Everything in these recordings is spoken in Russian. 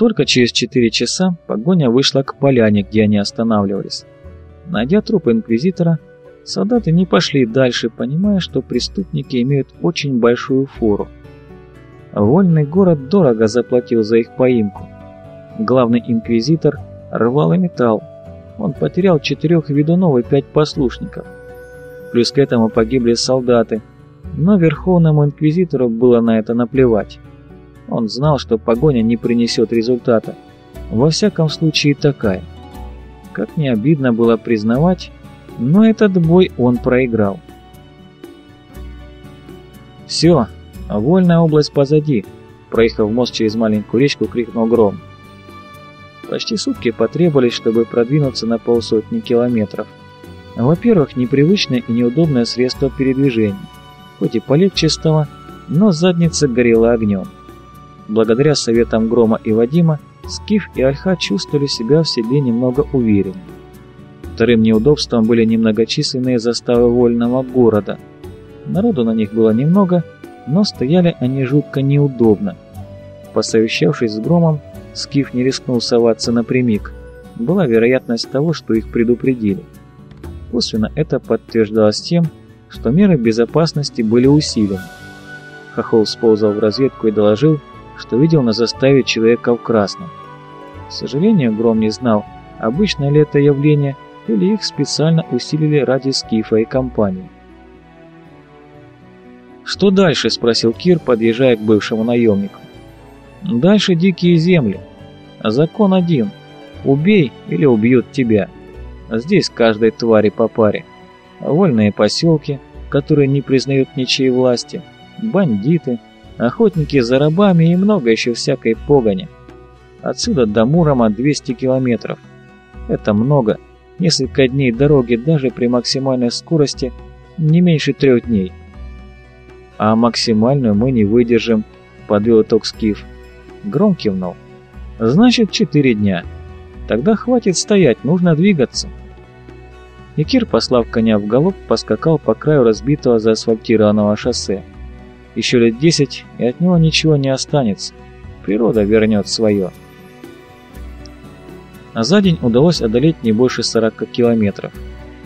Только через четыре часа погоня вышла к поляне, где они останавливались. Найдя труп инквизитора, солдаты не пошли дальше, понимая, что преступники имеют очень большую фору. Вольный город дорого заплатил за их поимку. Главный инквизитор рвал и металл. Он потерял четырех ведунов и пять послушников. Плюс к этому погибли солдаты, но Верховному Инквизитору было на это наплевать. Он знал, что погоня не принесет результата. Во всяком случае такая. Как не обидно было признавать, но этот бой он проиграл. «Все, вольная область позади», — проехав мост через маленькую речку, крикнул Гром. Почти сутки потребовались, чтобы продвинуться на полсотни километров. Во-первых, непривычное и неудобное средство передвижения. Хоть и полегче стало, но задница горела огнем. Благодаря советам Грома и Вадима, Скиф и Альха чувствовали себя в себе немного увереннее. Вторым неудобством были немногочисленные заставы вольного города. Народу на них было немного, но стояли они жутко неудобно. Посовещавшись с Громом, Скиф не рискнул соваться напрямик. Была вероятность того, что их предупредили. Косвенно это подтверждалось тем, что меры безопасности были усилены. Хохол сползал в разведку и доложил, что видел на заставе человека в красном. К сожалению, Гром не знал, обычное ли это явление, или их специально усилили ради Скифа и компании. «Что дальше?» – спросил Кир, подъезжая к бывшему наемнику. «Дальше дикие земли. Закон один. Убей или убьют тебя. Здесь каждой твари по паре вольные поселки, которые не признают ничьей власти, бандиты, охотники за рабами и много еще всякой погони. Отсюда до Мурома 200 километров. Это много, несколько дней дороги даже при максимальной скорости не меньше трех дней. А максимальную мы не выдержим, подвел итог Скиф. Гром кивнул. Значит, четыре дня. Тогда хватит стоять, нужно двигаться. И Кир, послав коня в галоп, поскакал по краю разбитого заасфальтированного шоссе. Еще лет десять, и от него ничего не останется. Природа вернет свое. А за день удалось одолеть не больше 40 километров.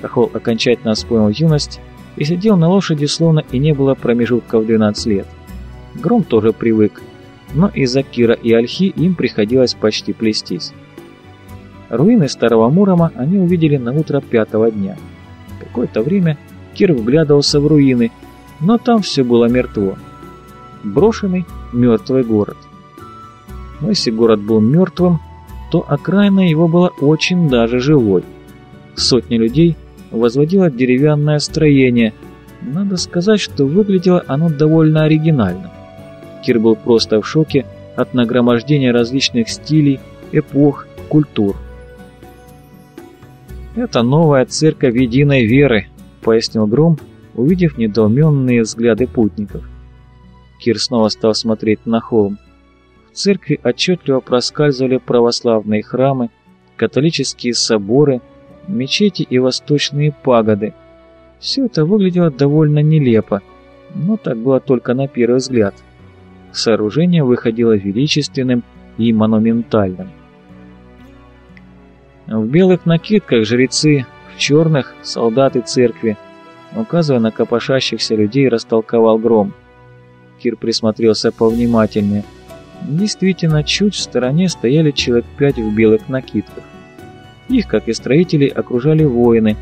Хохол окончательно вспомнил юность и сидел на лошади, словно и не было промежутков 12 лет. Гром тоже привык, но из-за Кира и Альхи им приходилось почти плестись. Руины старого Мурома они увидели на утро пятого дня. Какое-то время Кир вглядывался в руины, но там все было мертво. Брошенный мертвый город. Но если город был мертвым, то окраина его была очень даже живой. Сотни людей возводило деревянное строение. Надо сказать, что выглядело оно довольно оригинально. Кир был просто в шоке от нагромождения различных стилей, эпох, культур. «Это новая церковь единой веры», — пояснил Гром, увидев недоуменные взгляды путников. Кир снова стал смотреть на холм. В церкви отчетливо проскальзывали православные храмы, католические соборы, мечети и восточные пагоды. Все это выглядело довольно нелепо, но так было только на первый взгляд. Сооружение выходило величественным и монументальным. В белых накидках жрецы, в черных солдаты церкви, указывая на копошащихся людей, растолковал гром. Кир присмотрелся повнимательнее. Действительно, чуть в стороне стояли человек пять в белых накидках. Их, как и строителей, окружали воины,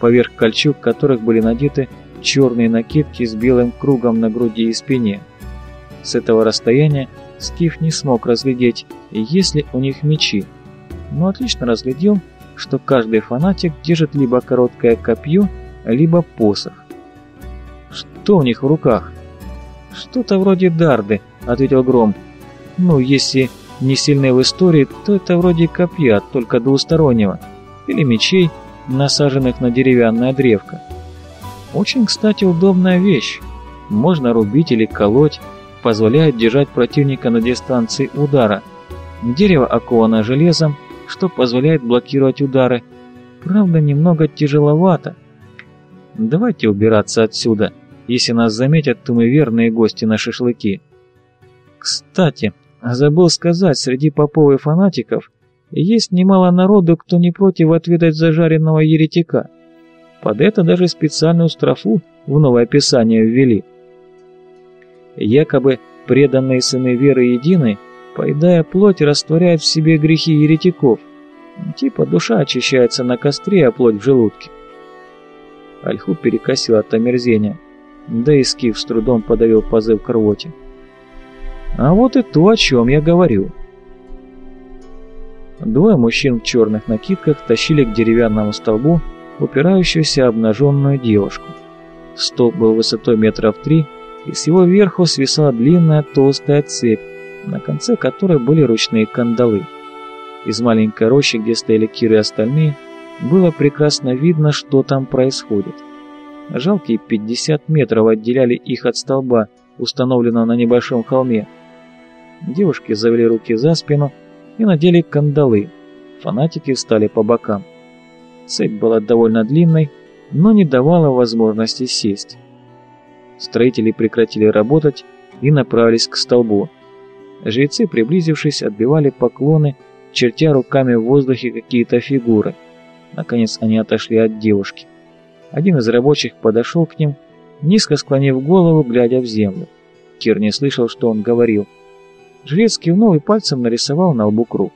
поверх кольчуг которых были надеты черные накидки с белым кругом на груди и спине. С этого расстояния Скиф не смог разглядеть, есть ли у них мечи, но отлично разглядел, что каждый фанатик держит либо короткое копье, либо посох. «Что у них в руках?» «Что-то вроде дарды», — ответил Гром. «Ну, если не сильны в истории, то это вроде копья, только двустороннего, или мечей, насаженных на деревянное древко. Очень, кстати, удобная вещь. Можно рубить или колоть, позволяет держать противника на дистанции удара. Дерево оковано железом, что позволяет блокировать удары. Правда, немного тяжеловато. Давайте убираться отсюда. Если нас заметят, то мы верные гости на шашлыки. Кстати, Забыл сказать, среди попов и фанатиков есть немало народу, кто не против отведать зажаренного еретика. Под это даже специальную строфу в новое писание ввели. Якобы преданные сыны веры единой, поедая плоть, растворяют в себе грехи еретиков. Типа душа очищается на костре, а плоть в желудке. Альху перекосил от омерзения, да и Скиф с трудом подавил позыв к рвоте. А вот и то, о чем я говорю. Двое мужчин в черных накидках тащили к деревянному столбу упирающуюся обнаженную девушку. Столб был высотой метров три, и с его верху свисала длинная толстая цепь, на конце которой были ручные кандалы. Из маленькой рощи, где стояли Кир и остальные, было прекрасно видно, что там происходит. Жалкие 50 метров отделяли их от столба, установленного на небольшом холме. Девушки завели руки за спину и надели кандалы. Фанатики встали по бокам. Цепь была довольно длинной, но не давала возможности сесть. Строители прекратили работать и направились к столбу. Жрецы, приблизившись, отбивали поклоны, чертя руками в воздухе какие-то фигуры. Наконец они отошли от девушки. Один из рабочих подошел к ним, низко склонив голову, глядя в землю. Кир не слышал, что он говорил. Жрец кивнул и пальцем нарисовал на лбу круг.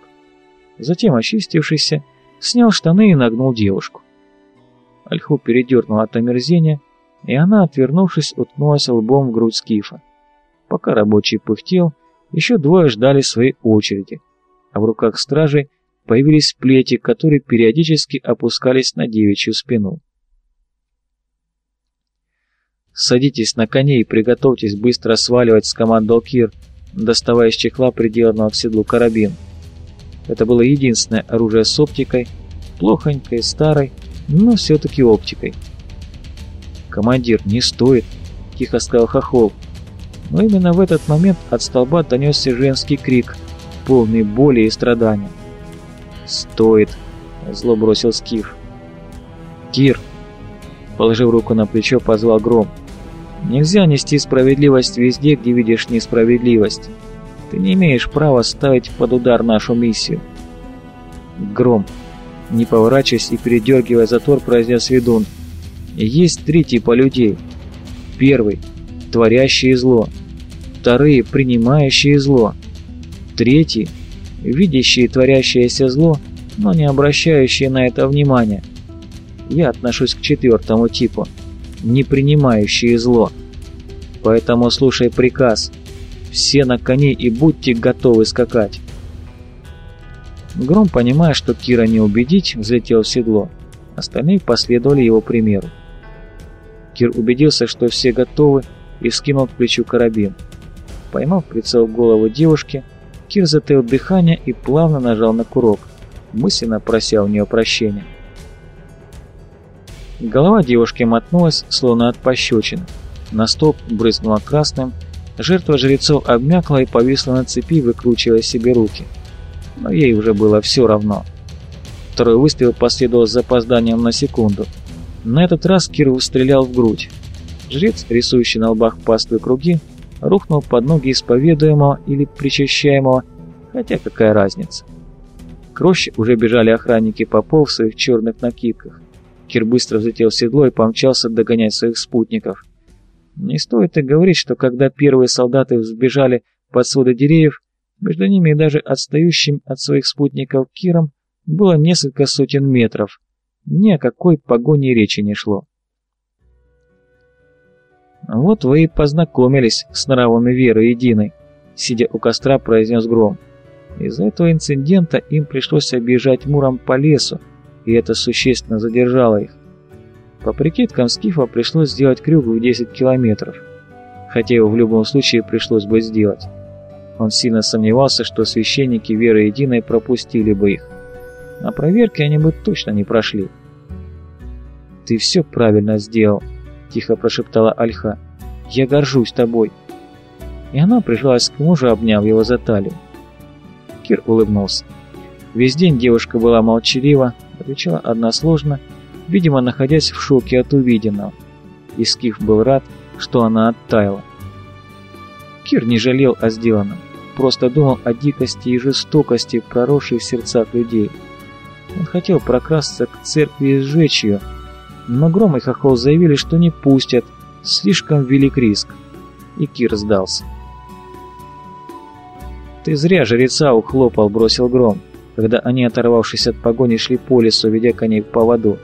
Затем, очистившийся, снял штаны и нагнул девушку. Альху передернул от омерзения, и она, отвернувшись, уткнулась лбом в грудь скифа. Пока рабочий пыхтел, еще двое ждали своей очереди, а в руках стражей появились плети, которые периодически опускались на девичью спину. «Садитесь на коней и приготовьтесь быстро сваливать», — скомандовал Кир, доставая из чехла приделанного к седлу карабин. Это было единственное оружие с оптикой, плохонькой, старой, но все-таки оптикой. «Командир, не стоит!» – тихо сказал Хохол. Но именно в этот момент от столба донесся женский крик, полный боли и страдания. «Стоит!» – зло бросил Скиф. «Кир!» – положив руку на плечо, позвал Гром. «Нельзя нести справедливость везде, где видишь несправедливость. Ты не имеешь права ставить под удар нашу миссию». Гром, не поворачиваясь и передергивая затвор, произнес ведун – есть три типа людей. Первый – творящие зло. Вторые – принимающие зло. Третий – видящие творящееся зло, но не обращающие на это внимания. Я отношусь к четвертому типу – не принимающие зло. Поэтому слушай приказ. Все на коне и будьте готовы скакать. Гром, понимая, что Кира не убедить, взлетел в седло. Остальные последовали его примеру. Кир убедился, что все готовы, и вскинул к плечу карабин. Поймав прицел голову девушки, Кир затаил дыхание и плавно нажал на курок, мысленно прося у нее прощения. Голова девушки мотнулась, словно от пощечины. На столб брызнула красным, жертва жрецов обмякла и повисла на цепи, выкручивая себе руки. Но ей уже было все равно. Второй выстрел последовал с запозданием на секунду – на этот раз Кир стрелял в грудь. Жрец, рисующий на лбах паствы круги, рухнул под ноги исповедуемого или причащаемого, хотя какая разница. К роще уже бежали охранники попов в своих черных накидках. Кир быстро взлетел в седло и помчался догонять своих спутников. Не стоит и говорить, что когда первые солдаты взбежали под своды деревьев, между ними и даже отстающим от своих спутников Киром было несколько сотен метров – ни о какой погоне речи не шло. «Вот вы и познакомились с нравами Веры Единой», — сидя у костра, произнес Гром. Из-за этого инцидента им пришлось объезжать Муром по лесу, и это существенно задержало их. По прикидкам Скифа пришлось сделать крюк в 10 километров, хотя его в любом случае пришлось бы сделать. Он сильно сомневался, что священники Веры Единой пропустили бы их. На проверке они бы точно не прошли. «Ты все правильно сделал», — тихо прошептала Альха. «Я горжусь тобой». И она прижалась к мужу, обняв его за талию. Кир улыбнулся. Весь день девушка была молчалива, отвечала односложно, видимо, находясь в шоке от увиденного. И Скиф был рад, что она оттаяла. Кир не жалел о сделанном. просто думал о дикости и жестокости, проросшей в сердцах людей. Он хотел прокрасться к церкви и сжечь ее, но Гром и Хохол заявили, что не пустят, слишком велик риск. И Кир сдался. «Ты зря жреца ухлопал», — бросил Гром, когда они, оторвавшись от погони, шли по лесу, ведя коней в поводу.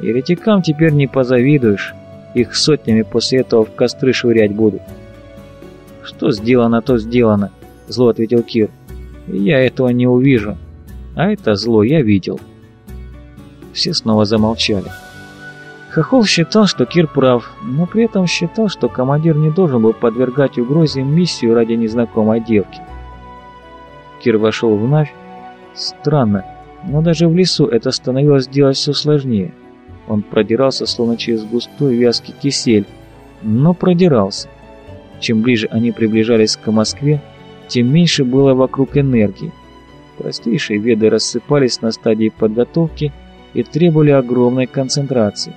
«Еретикам теперь не позавидуешь, их сотнями после этого в костры швырять будут». «Что сделано, то сделано», — зло ответил Кир. «Я этого не увижу, а это зло я видел». Все снова замолчали. Хохол считал, что Кир прав, но при этом считал, что командир не должен был подвергать угрозе миссию ради незнакомой девки. Кир вошел в Навь. Странно, но даже в лесу это становилось делать все сложнее. Он продирался, словно через густой вязкий кисель, но продирался. Чем ближе они приближались к Москве, тем меньше было вокруг энергии. Простейшие веды рассыпались на стадии подготовки и требовали огромной концентрации.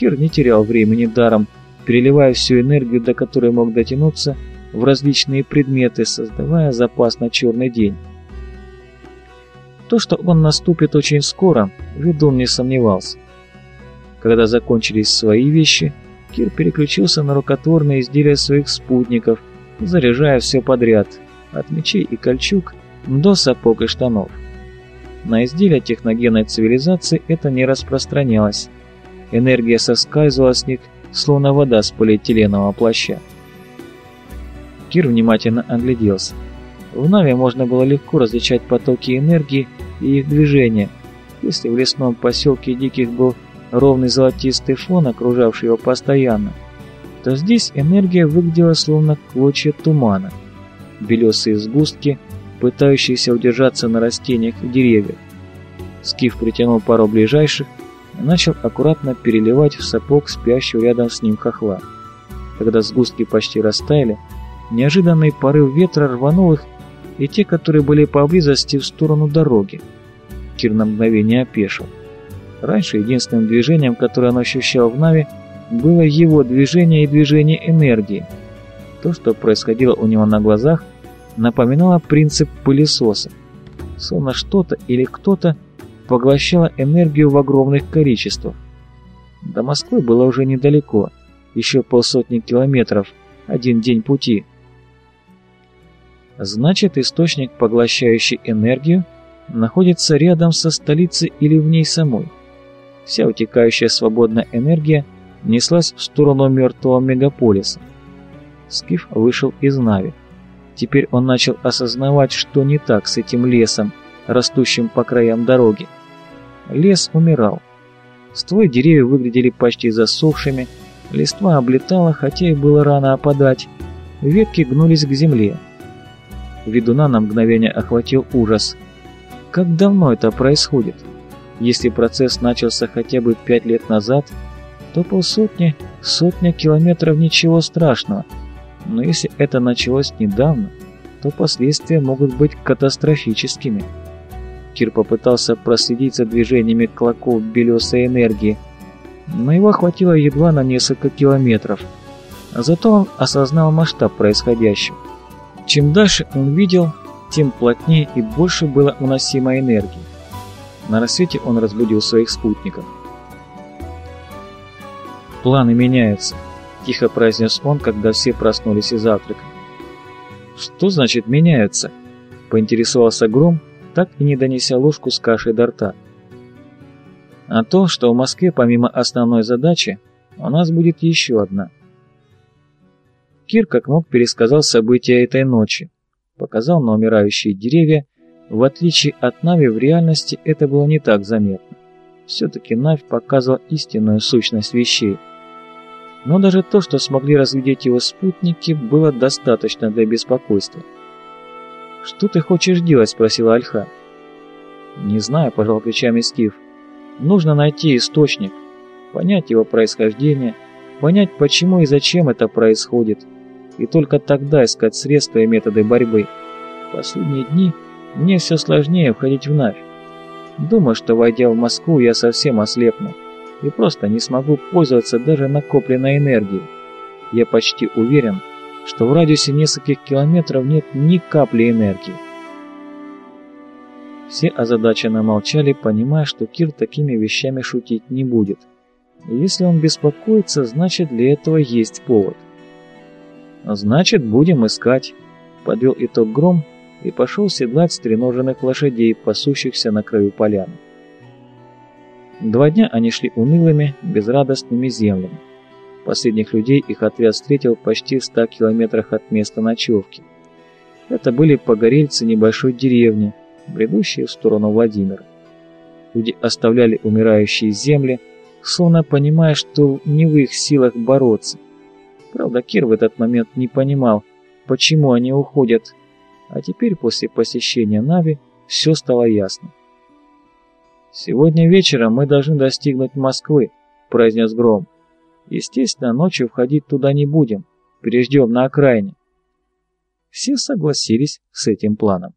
Кир не терял времени даром, переливая всю энергию, до которой мог дотянуться, в различные предметы, создавая запас на черный день. То, что он наступит очень скоро, ведун не сомневался. Когда закончились свои вещи, Кир переключился на рукотворные изделия своих спутников, заряжая все подряд, от мечей и кольчуг до сапог и штанов. На изделия техногенной цивилизации это не распространялось. Энергия соскальзывала с них, словно вода с полиэтиленового плаща. Кир внимательно огляделся. В Наве можно было легко различать потоки энергии и их движения. Если в лесном поселке Диких был ровный золотистый фон, окружавший его постоянно, то здесь энергия выглядела словно клочья тумана. Белесые сгустки, пытающиеся удержаться на растениях и деревьях. Скиф притянул пару ближайших начал аккуратно переливать в сапог спящего рядом с ним хохла. Когда сгустки почти растаяли, Неожиданный порыв ветра рванул их, и те, которые были поблизости, в сторону дороги. Кир на мгновение опешил. Раньше единственным движением, которое он ощущал в Нави, было его движение и движение энергии. То, что происходило у него на глазах, напоминало принцип пылесоса. Словно что-то или кто-то поглощало энергию в огромных количествах. До Москвы было уже недалеко, еще полсотни километров, один день пути. Значит, источник, поглощающий энергию, находится рядом со столицей или в ней самой. Вся утекающая свободная энергия неслась в сторону мертвого мегаполиса. Скиф вышел из Нави. Теперь он начал осознавать, что не так с этим лесом, растущим по краям дороги. Лес умирал. Стволы деревьев выглядели почти засохшими, листва облетала, хотя и было рано опадать, ветки гнулись к земле. Ведуна на мгновение охватил ужас. Как давно это происходит? Если процесс начался хотя бы пять лет назад, то полсотни, сотня километров ничего страшного. Но если это началось недавно, то последствия могут быть катастрофическими. Кир попытался проследить за движениями клоков белесой энергии, но его хватило едва на несколько километров. Зато он осознал масштаб происходящего. Чем дальше он видел, тем плотнее и больше было уносимой энергии. На рассвете он разбудил своих спутников. «Планы меняются», – тихо произнес он, когда все проснулись и завтракали. «Что значит меняются?» – поинтересовался Гром, так и не донеся ложку с кашей до рта. «А то, что в Москве помимо основной задачи, у нас будет еще одна – Кир как мог пересказал события этой ночи, показал на умирающие деревья. В отличие от Нави, в реальности это было не так заметно. Все-таки Навь показывал истинную сущность вещей. Но даже то, что смогли разглядеть его спутники, было достаточно для беспокойства. «Что ты хочешь делать?» – спросила Альха. «Не знаю», – пожал плечами Скиф. «Нужно найти источник, понять его происхождение, понять, почему и зачем это происходит, и только тогда искать средства и методы борьбы. В последние дни мне все сложнее входить в Навь. Думаю, что войдя в Москву, я совсем ослепну и просто не смогу пользоваться даже накопленной энергией. Я почти уверен, что в радиусе нескольких километров нет ни капли энергии. Все озадаченно молчали, понимая, что Кир такими вещами шутить не будет. И если он беспокоится, значит для этого есть повод. «Значит, будем искать», — подвел итог Гром и пошел седлать стреноженных лошадей, пасущихся на краю поляны. Два дня они шли унылыми, безрадостными землями. Последних людей их отряд встретил почти в ста километрах от места ночевки. Это были погорельцы небольшой деревни, бредущие в сторону Владимира. Люди оставляли умирающие земли, словно понимая, что не в их силах бороться. Правда, Кир в этот момент не понимал, почему они уходят, а теперь после посещения Нави все стало ясно. «Сегодня вечером мы должны достигнуть Москвы», — произнес Гром. «Естественно, ночью входить туда не будем, переждем на окраине». Все согласились с этим планом.